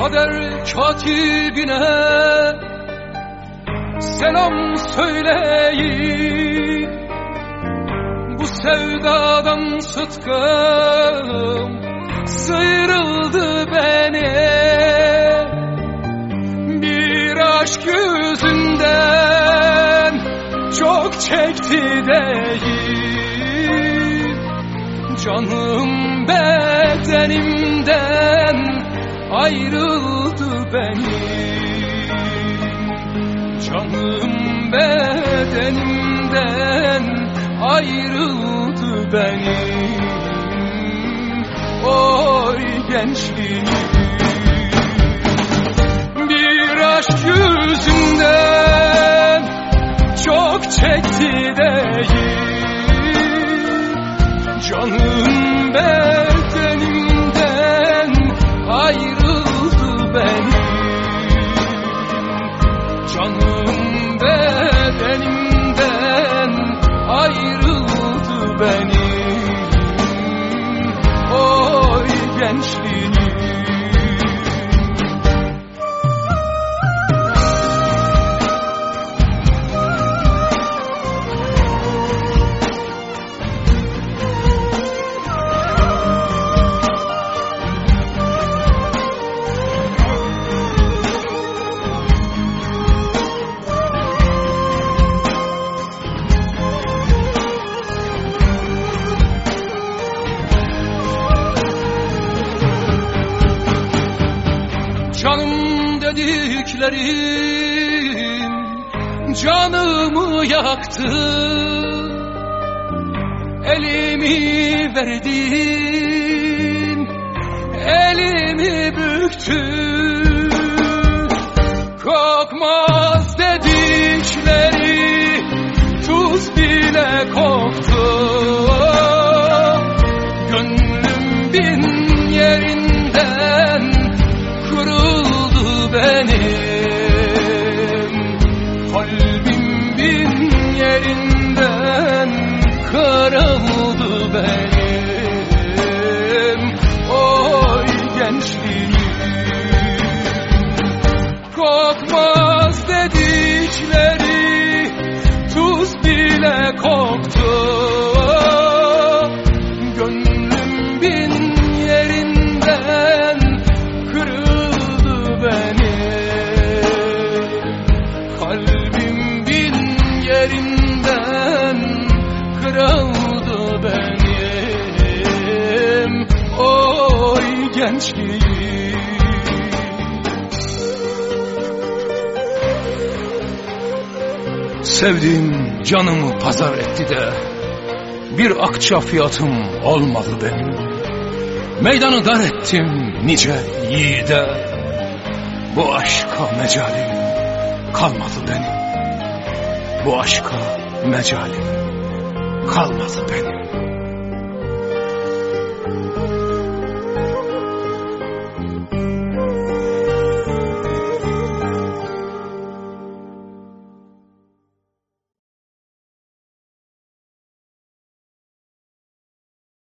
kader katibine selam söyleyin Bu sevdadan sıtkım. Sıyrıldı beni Bir aşk yüzünden. Çok çekti değil. Canım bedenimden ayrıldı benim Canım bedenimden ayrıldı benim Oy gençliğim. Bir aşk yüzünden çok çekti değil. Canım bedenimden Canım bedenimden ayrıldı benim. Oy gençliğim Canım dediklerim canımı yaktı. Elimi verdin, elimi büktün. Kokmaz kırıldı benim. Oy gençliğim. Kokmaz dedikleri tuz bile koktu. Gönlüm bin yerinden kırıldı benim. Kalbim bin yerinden kırıldı benim. Oy gençliğim. Sevdiğim canımı pazar etti de Bir akça fiyatım olmadı benim. Meydanı dar ettim nice yiğide. Bu aşka mecalim kalmadı benim. Bu aşka mecalim kalmadı benim